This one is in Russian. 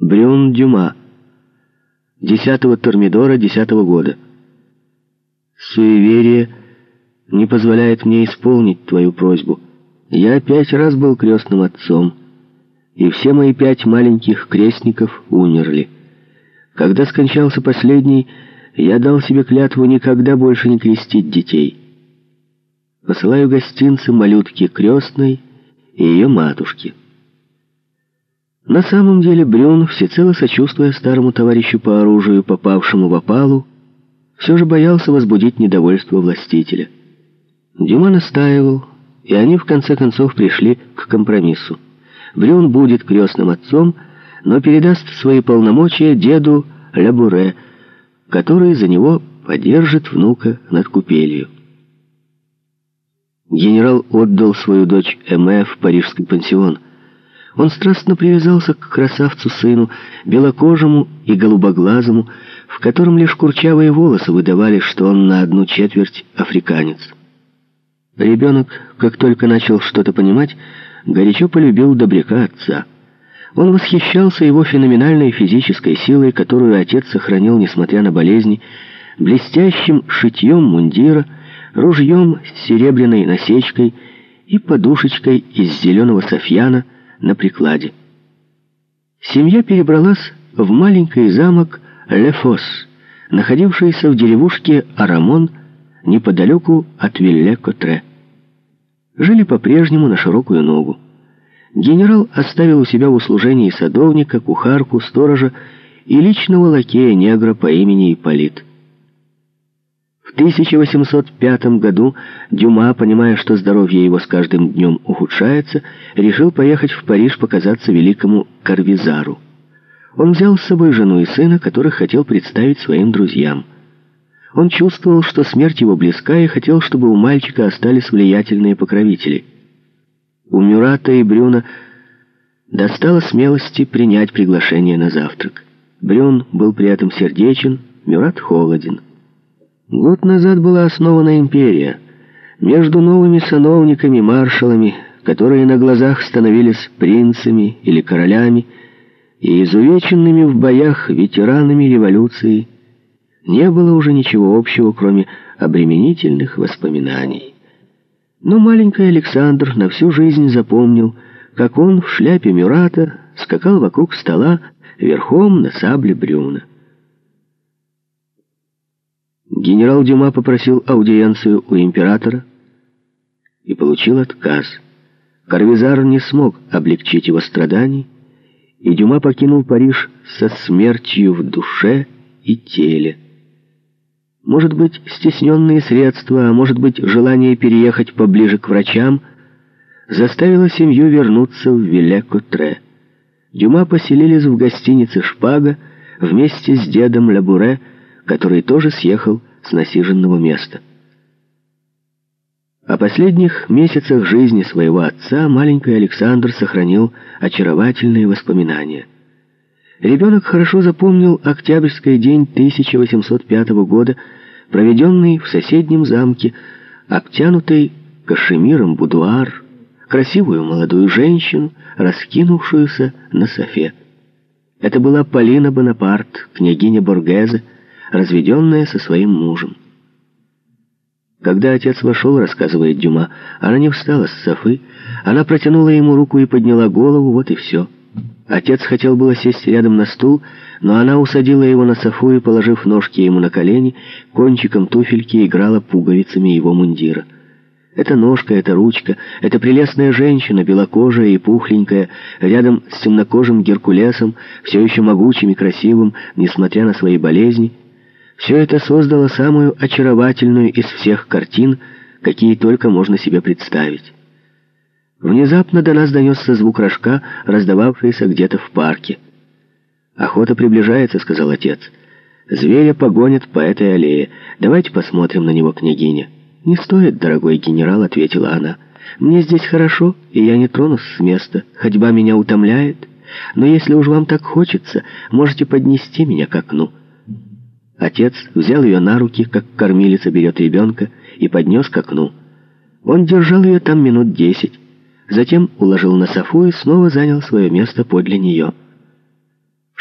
Брюн Дюма. 10-го Тормидора 10 -го года. Суеверие не позволяет мне исполнить твою просьбу. Я пять раз был крестным отцом, и все мои пять маленьких крестников умерли. Когда скончался последний, я дал себе клятву никогда больше не крестить детей. Посылаю гостинцы малютке крестной и ее матушке. На самом деле Брюн, всецело сочувствуя старому товарищу по оружию, попавшему в опалу, все же боялся возбудить недовольство властителя. Дюма настаивал, и они в конце концов пришли к компромиссу. Брюн будет крестным отцом, но передаст свои полномочия деду Лябуре, который за него подержит внука над купелью. Генерал отдал свою дочь Эме в парижский пансион – он страстно привязался к красавцу-сыну, белокожему и голубоглазому, в котором лишь курчавые волосы выдавали, что он на одну четверть африканец. Ребенок, как только начал что-то понимать, горячо полюбил добряка отца. Он восхищался его феноменальной физической силой, которую отец сохранил, несмотря на болезни, блестящим шитьем мундира, ружьем с серебряной насечкой и подушечкой из зеленого софьяна, на прикладе. Семья перебралась в маленький замок Лефос, находившийся в деревушке Арамон, неподалеку от Вилле-Котре. Жили по-прежнему на широкую ногу. Генерал оставил у себя в услужении садовника, кухарку, сторожа и личного лакея-негра по имени Ипполит. В 1805 году Дюма, понимая, что здоровье его с каждым днем ухудшается, решил поехать в Париж показаться великому Карвизару. Он взял с собой жену и сына, которых хотел представить своим друзьям. Он чувствовал, что смерть его близка, и хотел, чтобы у мальчика остались влиятельные покровители. У Мюрата и Брюна достало смелости принять приглашение на завтрак. Брюн был при этом сердечен, Мюрат холоден. Год назад была основана империя. Между новыми сановниками, маршалами, которые на глазах становились принцами или королями, и изувеченными в боях ветеранами революции, не было уже ничего общего, кроме обременительных воспоминаний. Но маленький Александр на всю жизнь запомнил, как он в шляпе Мюрата скакал вокруг стола верхом на сабле Брюна. Генерал Дюма попросил аудиенцию у императора и получил отказ. Карвизар не смог облегчить его страданий, и Дюма покинул Париж со смертью в душе и теле. Может быть, стесненные средства, а может быть, желание переехать поближе к врачам, заставило семью вернуться в Вилеко-Тре. Дюма поселились в гостинице «Шпага» вместе с дедом Лабуре, который тоже съехал с насиженного места. О последних месяцах жизни своего отца маленький Александр сохранил очаровательные воспоминания. Ребенок хорошо запомнил октябрьский день 1805 года, проведенный в соседнем замке, обтянутый кашемиром будуар, красивую молодую женщину, раскинувшуюся на софе. Это была Полина Бонапарт, княгиня Боргезе, разведенная со своим мужем. Когда отец вошел, рассказывает Дюма, она не встала с софы, она протянула ему руку и подняла голову, вот и все. Отец хотел было сесть рядом на стул, но она усадила его на софу и, положив ножки ему на колени, кончиком туфельки играла пуговицами его мундира. Эта ножка, эта ручка, эта прелестная женщина, белокожая и пухленькая, рядом с темнокожим Геркулесом, все еще могучим и красивым, несмотря на свои болезни, все это создало самую очаровательную из всех картин, какие только можно себе представить. Внезапно до нас донесся звук рожка, раздававшийся где-то в парке. «Охота приближается», — сказал отец. «Зверя погонят по этой аллее. Давайте посмотрим на него, княгиня». «Не стоит, дорогой генерал», — ответила она. «Мне здесь хорошо, и я не тронусь с места. Ходьба меня утомляет. Но если уж вам так хочется, можете поднести меня к окну». Отец взял ее на руки, как кормилица берет ребенка, и поднес к окну. Он держал ее там минут десять, затем уложил на софу и снова занял свое место подле нее.